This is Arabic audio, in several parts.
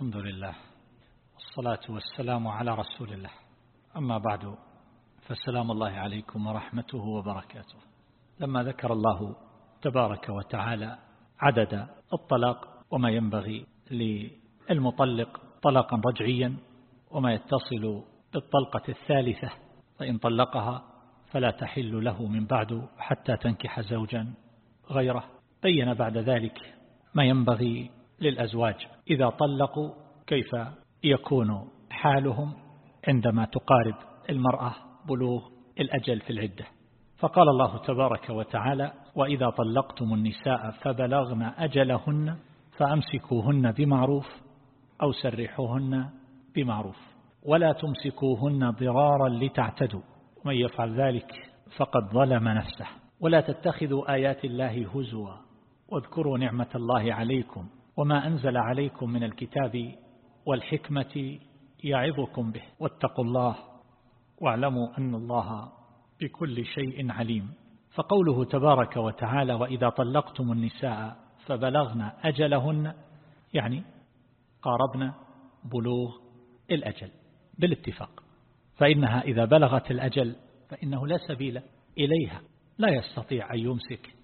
الحمد لله والصلاة والسلام على رسول الله. أما بعد فالسلام الله عليكم ورحمته وبركاته. لما ذكر الله تبارك وتعالى عدد الطلاق وما ينبغي للمطلق طلاقا رجعيا وما يتصل بالطلقة الثالثة فإن طلقها فلا تحل له من بعد حتى تنكح زوجا غيره. بين بعد ذلك ما ينبغي للأزواج. إذا طلقوا كيف يكون حالهم عندما تقارب المرأة بلوغ الأجل في العدة؟ فقال الله تبارك وتعالى وإذا طلقتم النساء فبلغن أجلهن فأمسكوهن بمعروف أو سرحوهن بمعروف ولا تمسكوهن ضرارا لتعتدوا. ومن يفعل ذلك فقد ظلم نفسه. ولا تتخذوا آيات الله هزوا. واذكروا نعمة الله عليكم. وما أنزل عليكم من الكتاب والحكمة يعظكم به. واتقوا الله واعلموا أن الله بكل شيء عليم. فقوله تبارك وتعالى وإذا طلقتم النساء فبلغن أجلهن يعني قاربنا بلوغ الأجل بالاتفاق. فإنها إذا بلغت الأجل فإنه لا سبيل إليها. لا يستطيع أن يمسك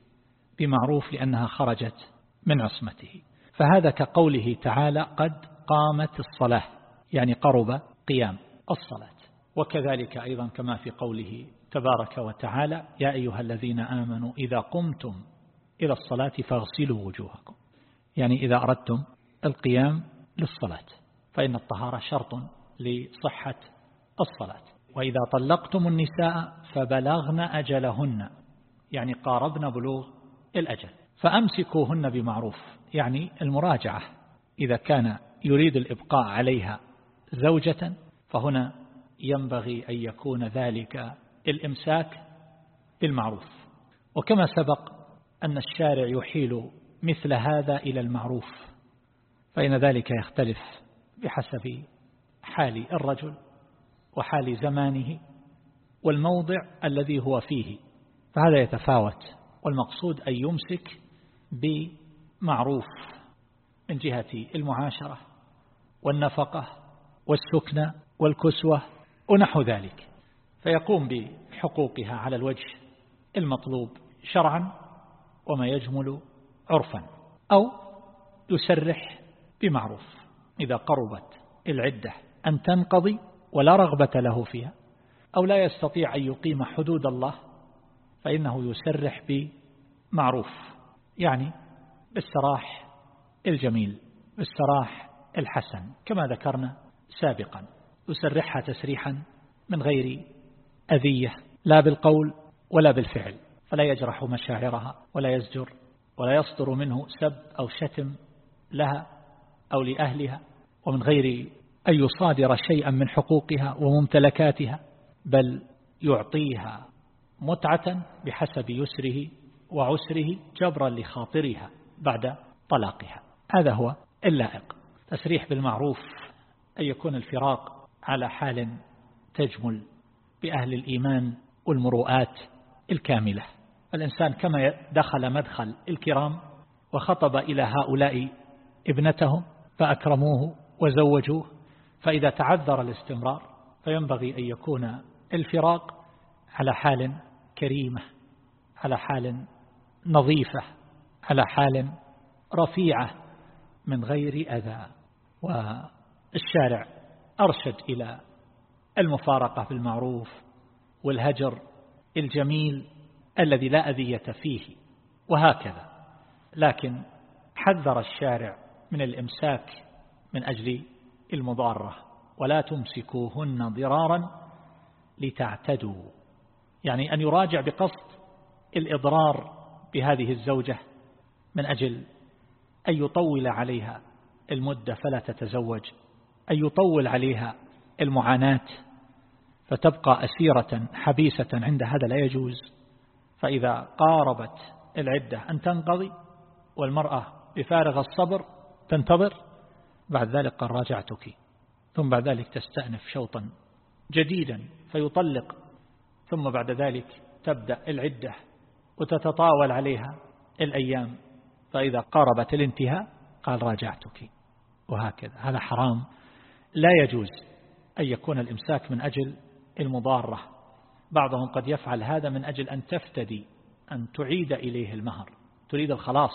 بمعروف لأنها خرجت من عصمته. فهذا كقوله تعالى قد قامت الصلاة يعني قرب قيام الصلاة. وكذلك أيضا كما في قوله تبارك وتعالى يا أيها الذين آمنوا إذا قمتم إلى الصلاة فاغسلوا وجوهكم. يعني إذا أردتم القيام للصلاة فإن الطهارة شرط لصحة الصلاة. وإذا طلقتم النساء فبلغن أجلهن يعني قاربن بلوغ الأجل فأمسكوهن بمعروف. يعني المراجعة إذا كان يريد الإبقاء عليها زوجة فهنا ينبغي أن يكون ذلك الإمساك بالمعروف. وكما سبق أن الشارع يحيل مثل هذا إلى المعروف فإن ذلك يختلف بحسب حال الرجل وحال زمانه والموضع الذي هو فيه. فهذا يتفاوت والمقصود أن يمسك بمعروف من جهة المعاشرة والنفقة والسكنة والكسوة ونحو ذلك. فيقوم بحقوقها على الوجه المطلوب شرعا وما يجمل عرفا أو يسرح بمعروف إذا قربت العدة أن تنقضي ولا رغبة له فيها أو لا يستطيع أن يقيم حدود الله فإنه يسرح بمعروف. يعني بالسراح الجميل بالسراح الحسن كما ذكرنا سابقا. يسرحها تسريحا من غير أذية لا بالقول ولا بالفعل. فلا يجرح مشاعرها ولا يزجر ولا يصدر منه سب أو شتم لها أو لأهلها. ومن غير أن يصادر شيئا من حقوقها وممتلكاتها بل يعطيها متعة بحسب يسره وعسره جبرا لخاطرها. بعد طلاقها. هذا هو اللائق. تسريح بالمعروف أن يكون الفراق على حال تجمل بأهل الإيمان والمروءات الكاملة. الإنسان كما دخل مدخل الكرام وخطب إلى هؤلاء ابنتهم فأكرموه وزوجوه فإذا تعذر الاستمرار فينبغي أن يكون الفراق على حال كريمة على حال نظيفة. على حال رفيعة من غير أذى. والشارع أرشد إلى المفارقة بالمعروف والهجر الجميل الذي لا أذية فيه وهكذا. لكن حذر الشارع من الإمساك من أجل المضارة ولا تمسكوهن ضرارا لتعتدوا. يعني أن يراجع بقصد الإضرار بهذه الزوجة من أجل أن يطول عليها المدة فلا تتزوج أن يطول عليها المعاناة فتبقى أسيرة حبيسة عند هذا لا يجوز. فإذا قاربت العدة أن تنقضي والمرأة بفارغ الصبر تنتظر بعد ذلك قال راجعتك. ثم بعد ذلك تستأنف شوطا جديدا فيطلق. ثم بعد ذلك تبدأ العدة وتتطاول عليها الأيام. فإذا قاربت الانتهاء قال راجعتك. وهكذا. هذا حرام. لا يجوز أن يكون الإمساك من أجل المضارة. بعضهم قد يفعل هذا من أجل أن تفتدي أن تعيد إليه المهر تريد الخلاص.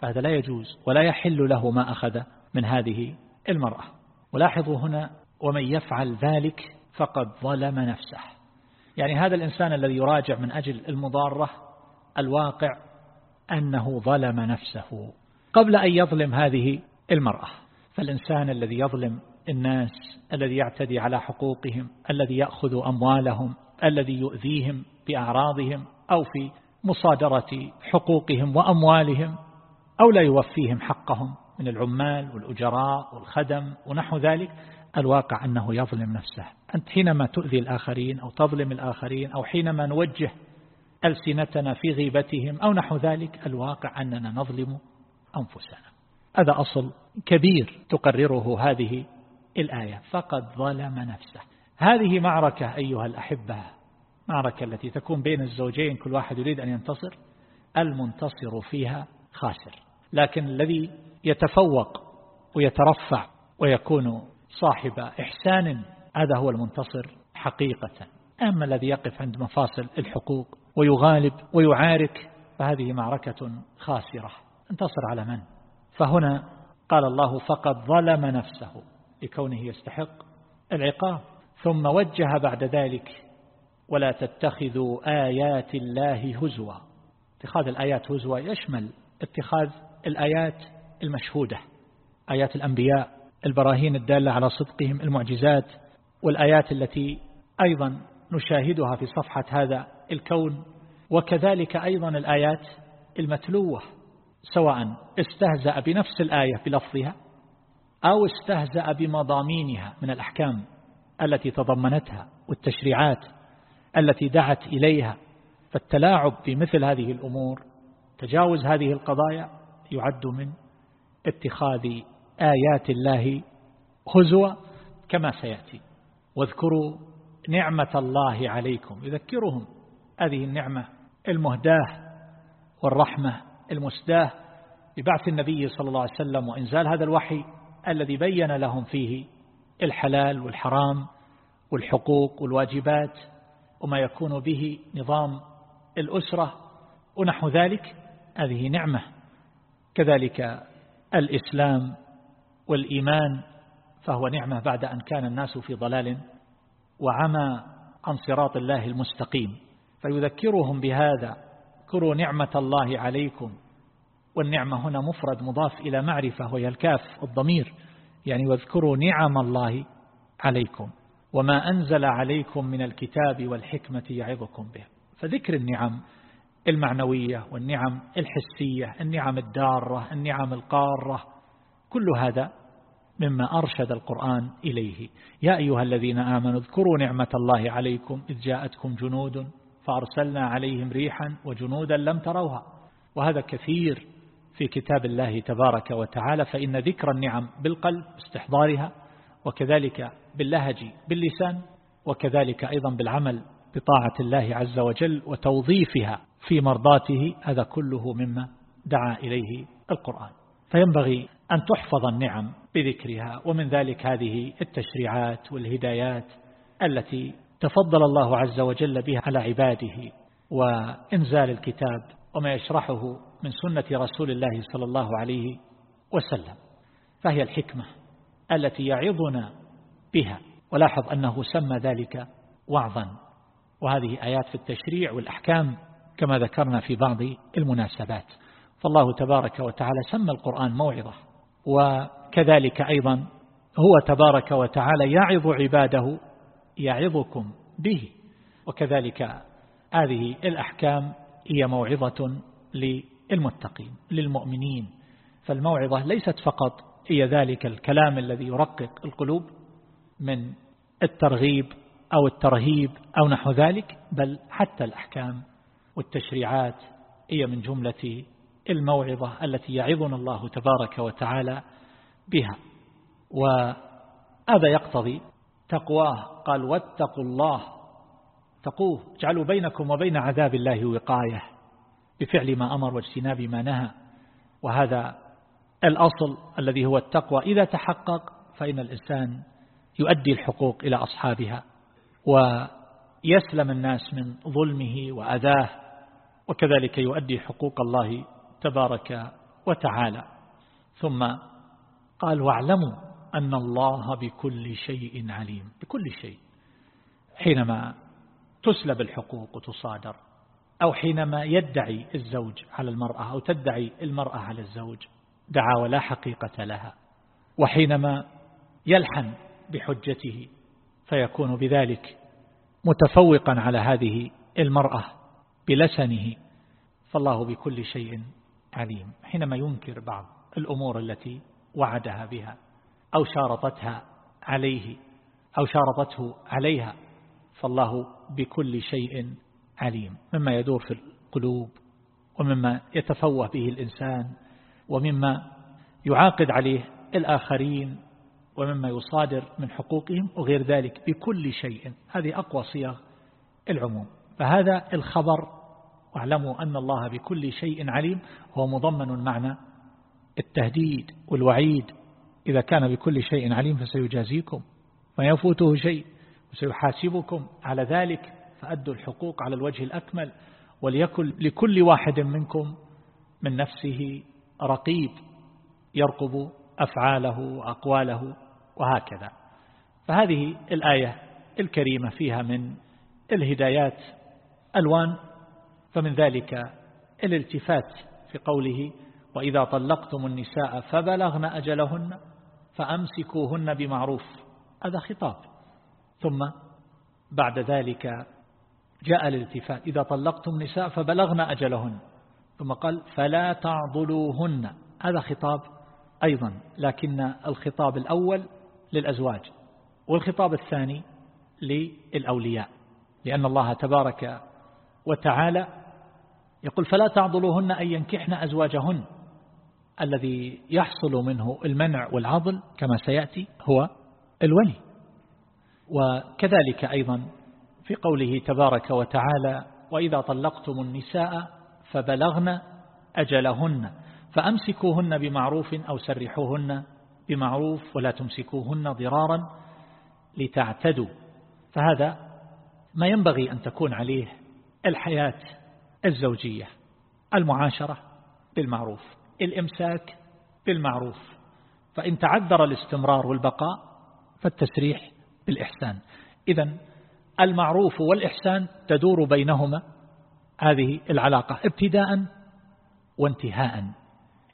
فهذا لا يجوز ولا يحل له ما أخذ من هذه المرأة. ولاحظوا هنا ومن يفعل ذلك فقد ظلم نفسه. يعني هذا الإنسان الذي يراجع من أجل المضارة الواقع أنه ظلم نفسه قبل أن يظلم هذه المرأة. فالإنسان الذي يظلم الناس الذي يعتدي على حقوقهم الذي يأخذ أموالهم الذي يؤذيهم بأعراضهم أو في مصادرة حقوقهم وأموالهم أو لا يوفيهم حقهم من العمال والأجراء والخدم ونحو ذلك الواقع أنه يظلم نفسه. أنت حينما تؤذي الآخرين أو تظلم الآخرين أو حينما نوجه ألسنتنا في غيبتهم أو نحو ذلك الواقع أننا نظلم أنفسنا. هذا أصل كبير تقرره هذه الآية. فقد ظلم نفسه. هذه معركة أيها الأحبة معركة التي تكون بين الزوجين كل واحد يريد أن ينتصر المنتصر فيها خاسر. لكن الذي يتفوق ويترفع ويكون صاحب إحسان هذا هو المنتصر حقيقة. أما الذي يقف عند مفاصل الحقوق ويغالب ويعارك فهذه معركة خاسرة. انتصر على من؟ فهنا قال الله فقد ظلم نفسه لكونه يستحق العقاب. ثم وجه بعد ذلك ولا تتخذوا آيات الله هزوا. اتخاذ الآيات هزوا يشمل اتخاذ الآيات المشهودة آيات الأنبياء البراهين الدالة على صدقهم المعجزات والآيات التي أيضا نشاهدها في صفحة هذا الكون. وكذلك أيضا الآيات المتلوة سواء استهزأ بنفس الآية بلفظها أو استهزأ بمضامينها من الأحكام التي تضمنتها والتشريعات التي دعت إليها. فالتلاعب في مثل هذه الأمور تجاوز هذه القضايا يعد من اتخاذ آيات الله هزوا كما سيأتي. واذكروا نعمة الله عليكم. يذكرهم. هذه النعمة المهداة والرحمة المسداة ببعث النبي صلى الله عليه وسلم وإنزال هذا الوحي الذي بين لهم فيه الحلال والحرام والحقوق والواجبات وما يكون به نظام الأسرة ونحو ذلك. هذه نعمة. كذلك الإسلام والإيمان فهو نعمة بعد أن كان الناس في ضلال وعمى عن صراط الله المستقيم. فيذكرهم بهذا اذكروا نعمة الله عليكم. والنعمة هنا مفرد مضاف إلى معرفة وهي الكاف الضمير. يعني واذكروا نعم الله عليكم وما أنزل عليكم من الكتاب والحكمة يعظكم به. فذكر النعم المعنوية والنعم الحسية النعم الدارة النعم القارة كل هذا مما أرشد القرآن إليه. يا أيها الذين آمنوا اذكروا نعمة الله عليكم إذ جاءتكم جنود فأرسلنا عليهم ريحا وجنودا لم تروها. وهذا كثير في كتاب الله تبارك وتعالى فإن ذكر النعم بالقلب استحضارها وكذلك باللهج باللسان وكذلك أيضا بالعمل بطاعة الله عز وجل وتوظيفها في مرضاته هذا كله مما دعا إليه القرآن. فينبغي أن تحفظ النعم بذكرها ومن ذلك هذه التشريعات والهدايات التي تفضل الله عز وجل بها على عباده وإنزال الكتاب وما يشرحه من سنة رسول الله صلى الله عليه وسلم. فهي الحكمة التي يعظنا بها. ولاحظ أنه سمى ذلك وعظا. وهذه آيات في التشريع والأحكام كما ذكرنا في بعض المناسبات. فالله تبارك وتعالى سمى القرآن موعظة. وكذلك أيضا هو تبارك وتعالى يعظ عباده يعظكم به. وكذلك هذه الأحكام هي موعظة للمتقين للمؤمنين. فالموعظة ليست فقط هي ذلك الكلام الذي يرقق القلوب من الترغيب أو الترهيب أو نحو ذلك بل حتى الأحكام والتشريعات هي من جملة الموعظة التي يعظنا الله تبارك وتعالى بها. وهذا يقتضي تقواه. قال واتقوا الله. تقوه. اجعلوا بينكم وبين عذاب الله وقاية بفعل ما أمر واجتناب ما نهى. وهذا الأصل الذي هو التقوى. إذا تحقق فإن الإنسان يؤدي الحقوق إلى أصحابها ويسلم الناس من ظلمه وأذاه وكذلك يؤدي حقوق الله تبارك وتعالى. ثم قال واعلموا أن الله بكل شيء عليم. بكل شيء. حينما تسلب الحقوق وتصادر أو حينما يدعي الزوج على المرأة أو تدعي المرأة على الزوج دعاوى لا حقيقة لها. وحينما يلحن بحجته فيكون بذلك متفوقا على هذه المرأة بلسنه. فالله بكل شيء عليم. حينما ينكر بعض الأمور التي وعدها بها أو شارطتها عليه أو شارطته عليها. فالله بكل شيء عليم. مما يدور في القلوب ومما يتفوه به الإنسان ومما يعاقد عليه الآخرين ومما يصادر من حقوقهم وغير ذلك بكل شيء. هذه أقوى صيغ العموم. فهذا الخبر واعلموا أن الله بكل شيء عليم هو مضمن معنى التهديد والوعيد. إذا كان بكل شيء عليم فسيجازيكم ويفوته شيء وسيحاسبكم على ذلك فأدوا الحقوق على الوجه الأكمل وليكن لكل واحد منكم من نفسه رقيب يرقب أفعاله وأقواله وهكذا. فهذه الآية الكريمة فيها من الهدايات ألوان فمن ذلك الالتفات في قوله وإذا طلقتم النساء فبلغن أجلهن فأمسكوهن بمعروف. هذا خطاب. ثم بعد ذلك جاء الالتفات. إذا طلقتم النساء فبلغن أجلهن. ثم قال فلا تعضلوهن. هذا خطاب أيضا لكن الخطاب الأول للأزواج والخطاب الثاني للأولياء لأن الله تبارك وتعالى يقول فلا تعضلوهن أن ينكحن أزواجهن. الذي يحصل منه المنع والعضل كما سيأتي هو الولي. وكذلك أيضا في قوله تبارك وتعالى وإذا طلقتم النساء فبلغن أجلهن فأمسكوهن بمعروف أو سرحوهن بمعروف ولا تمسكوهن ضرارا لتعتدوا. فهذا ما ينبغي أن تكون عليه الحياة الزوجية المعاشرة بالمعروف. الإمساك بالمعروف. فإن تعذر الاستمرار والبقاء فالتسريح بالإحسان. إذا المعروف والإحسان تدور بينهما. هذه العلاقة ابتداء وانتهاء.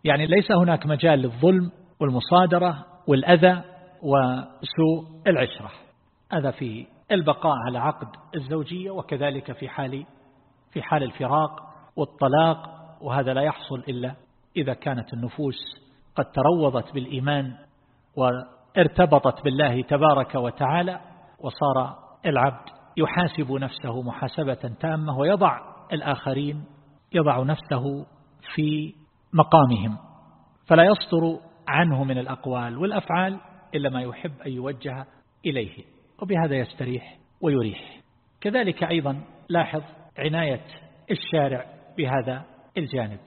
يعني ليس هناك مجال للظلم والمصادرة والأذى وسوء العشرة. هذا في البقاء على عقد الزوجية وكذلك في حال في حال الفراق والطلاق وهذا لا يحصل إلا إذا كانت النفوس قد تروضت بالإيمان وارتبطت بالله تبارك وتعالى وصار العبد يحاسب نفسه محاسبة تامة ويضع الآخرين يضع نفسه في مقامهم فلا يصدر عنه من الأقوال والأفعال إلا ما يحب أن يوجه إليه وبهذا يستريح ويريح. كذلك أيضا لاحظ عناية الشارع بهذا الجانب.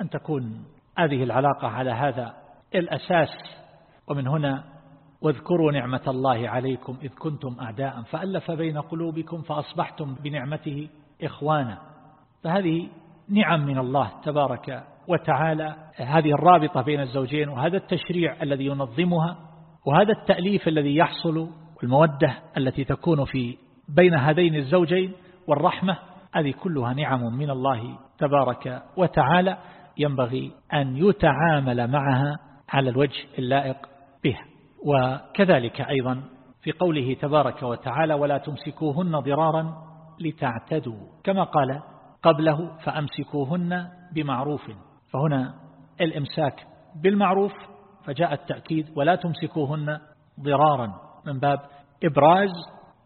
أن تكون هذه العلاقة على هذا الأساس. ومن هنا واذكروا نعمة الله عليكم إذ كنتم أعداء فألف بين قلوبكم فأصبحتم بنعمته إخوانا. فهذه نعم من الله تبارك وتعالى هذه الرابطة بين الزوجين وهذا التشريع الذي ينظمها وهذا التأليف الذي يحصل والمودة التي تكون في بين هذين الزوجين والرحمة هذه كلها نعم من الله تبارك وتعالى. ينبغي أن يتعامل معها على الوجه اللائق بها. وكذلك أيضا في قوله تبارك وتعالى ولا تمسكوهن ضرارا لتعتدوا كما قال قبله فأمسكوهن بمعروف فهنا الإمساك بالمعروف فجاء التأكيد ولا تمسكوهن ضرارا من باب إبراز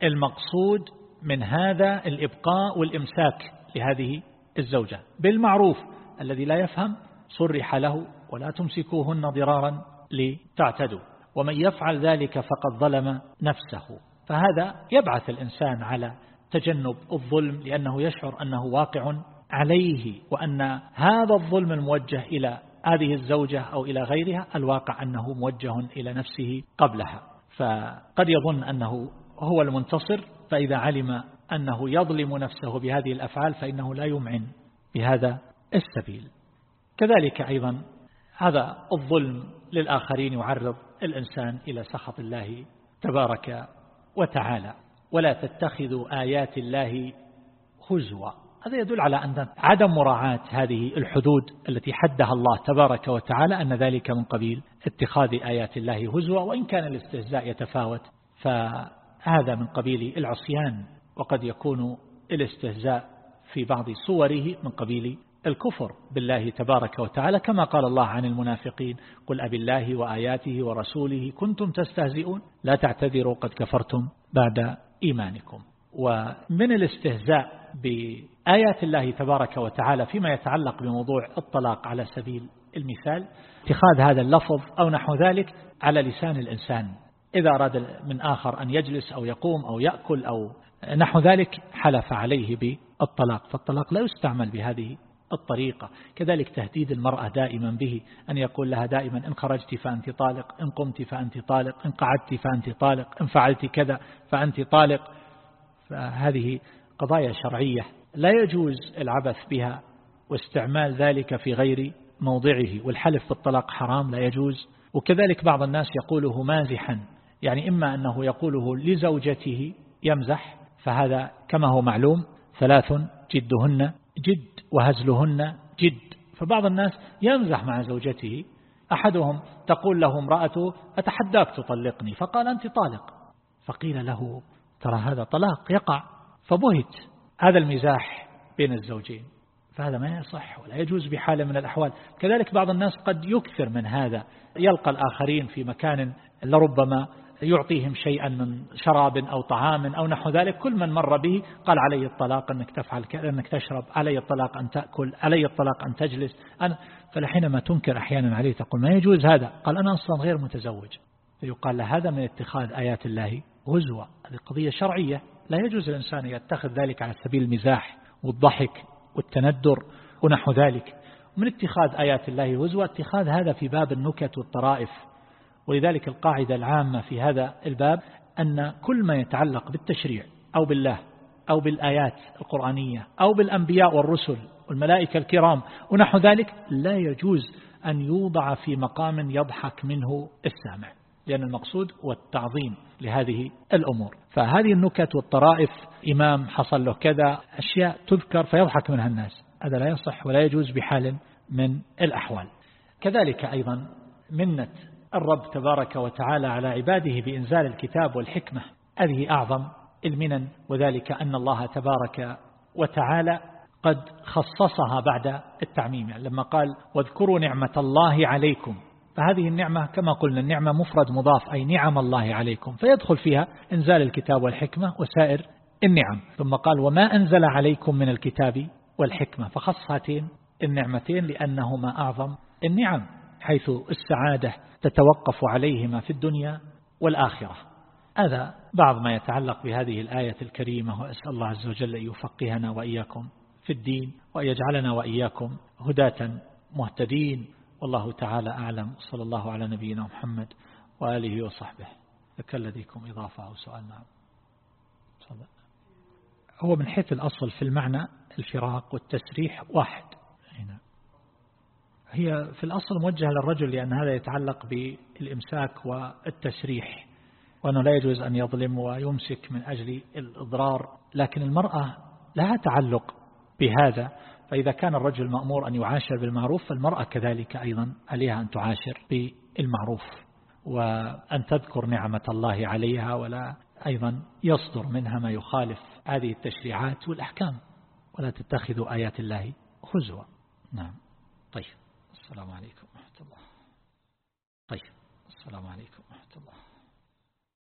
المقصود من هذا الإبقاء والإمساك لهذه الزوجة. بالمعروف الذي لا يفهم صرح له ولا تمسكوهن ضرارا لتعتدوا. ومن يفعل ذلك فقد ظلم نفسه. فهذا يبعث الإنسان على تجنب الظلم لأنه يشعر أنه واقع عليه وأن هذا الظلم الموجه إلى هذه الزوجة أو إلى غيرها الواقع أنه موجه إلى نفسه قبلها. فقد يظن أنه هو المنتصر. فإذا علم أنه يظلم نفسه بهذه الأفعال فإنه لا يمعن بهذا السبيل. كذلك أيضا هذا الظلم للآخرين يعرض الإنسان إلى سخط الله تبارك وتعالى. ولا تتخذوا آيات الله هزوا. هذا يدل على أن عدم مراعاة هذه الحدود التي حدها الله تبارك وتعالى أن ذلك من قبيل اتخاذ آيات الله هزوا. وإن كان الاستهزاء يتفاوت فهذا من قبيل العصيان. وقد يكون الاستهزاء في بعض صوره من قبيل الكفر بالله تبارك وتعالى كما قال الله عن المنافقين قل أبي الله وآياته ورسوله كنتم تستهزئون؟ لا تعتذروا قد كفرتم بعد إيمانكم. ومن الاستهزاء بآيات الله تبارك وتعالى فيما يتعلق بموضوع الطلاق على سبيل المثال اتخاذ هذا اللفظ أو نحو ذلك على لسان الإنسان. إذا أراد من آخر أن يجلس أو يقوم أو يأكل أو نحو ذلك حلف عليه بالطلاق. فالطلاق لا يستعمل بهذه الطريقة. كذلك تهديد المرأة دائما به أن يقول لها دائما إن خرجت فأنت طالق إن قمت فأنت طالق إن قعدت فأنت طالق إن فعلت كذا فأنت طالق. فهذه قضايا شرعية. لا يجوز العبث بها واستعمال ذلك في غير موضعه والحلف بالطلاق حرام لا يجوز. وكذلك بعض الناس يقوله مازحا يعني إما أنه يقوله لزوجته يمزح فهذا كما هو معلوم ثلاث جدهن. جد وهزلهن جد. فبعض الناس يمزح مع زوجته. أحدهم تقول له امرأته أتحداك تطلقني؟ فقال أنت طالق. فقيل له ترى هذا طلاق يقع. فبهت. هذا المزاح بين الزوجين. فهذا ما يصح ولا يجوز بحال من الأحوال. كذلك بعض الناس قد يكثر من هذا. يلقى الآخرين في مكان لربما يعطيهم شيئا من شراب أو طعام أو نحو ذلك. كل من مر به قال علي الطلاق أنك تفعل أنك تشرب علي الطلاق أن تأكل علي الطلاق أن تجلس. أنا فلحينما تنكر أحيانا عليه تقول ما يجوز هذا؟ قال أنا أصلا غير متزوج. فيقال له هذا من اتخاذ آيات الله غزوة. هذه قضية شرعية. لا يجوز الإنسان يتخذ ذلك على سبيل المزاح والضحك والتندر ونحو ذلك. من اتخاذ آيات الله غزوة؟ اتخاذ هذا في باب النكت والطرائف. ولذلك القاعدة العامة في هذا الباب أن كل ما يتعلق بالتشريع أو بالله أو بالآيات القرآنية أو بالأنبياء والرسل والملائكة الكرام ونحو ذلك لا يجوز أن يوضع في مقام يضحك منه السامع لأن المقصود هو التعظيم لهذه الأمور. فهذه النكت والطرائف إمام حصل له كذا أشياء تذكر فيضحك منها الناس. هذا لا يصح ولا يجوز بحال من الأحوال. كذلك أيضا منة الرب تبارك وتعالى على عباده بإنزال الكتاب والحكمة. هذه أعظم المنن وذلك أن الله تبارك وتعالى قد خصصها بعد التعميم. يعني لما قال واذكروا نعمة الله عليكم فهذه النعمة كما قلنا النعمة مفرد مضاف أي نعم الله عليكم. فيدخل فيها إنزال الكتاب والحكمة وسائر النعم. ثم قال وما أنزل عليكم من الكتاب والحكمة فخص هاتين النعمتين لأنهما أعظم النعم. حيث السعادة تتوقف عليهما في الدنيا والآخرة. هذا بعض ما يتعلق بهذه الآية الكريمة وأسأل الله عز وجل أن يفقهنا وإياكم في الدين وأن يجعلنا وإياكم هداة مهتدين. والله تعالى أعلم. صلى الله على نبينا محمد وآله وصحبه. لك لديكم إضافة أو سؤال. نعم. هو من حيث الأصل في المعنى الفراق والتسريح واحد. هنا هي في الأصل موجهة للرجل لأن هذا يتعلق بالإمساك والتسريح وأنه لا يجوز أن يظلم ويمسك من أجل الإضرار لكن المرأة لها تعلق بهذا فإذا كان الرجل مأمور أن يعاشر بالمعروف فالمرأة كذلك أيضا عليها أن تعاشر بالمعروف وأن تذكر نعمة الله عليها ولا أيضا يصدر منها ما يخالف هذه التشريعات والأحكام ولا تتخذوا آيات الله خزوة نعم. طيب. السلام عليكم ورحمة الله. طيب السلام عليكم ورحمة الله.